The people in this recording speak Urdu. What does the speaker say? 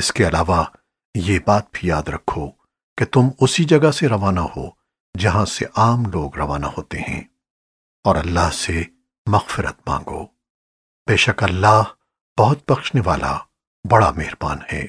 اس کے علاوہ یہ بات بھی یاد رکھو کہ تم اسی جگہ سے روانہ ہو جہاں سے عام لوگ روانہ ہوتے ہیں۔ اور اللہ سے مغفرت مانگو۔ بے شک اللہ بہت بخشنے والا، بڑا مہربان ہے۔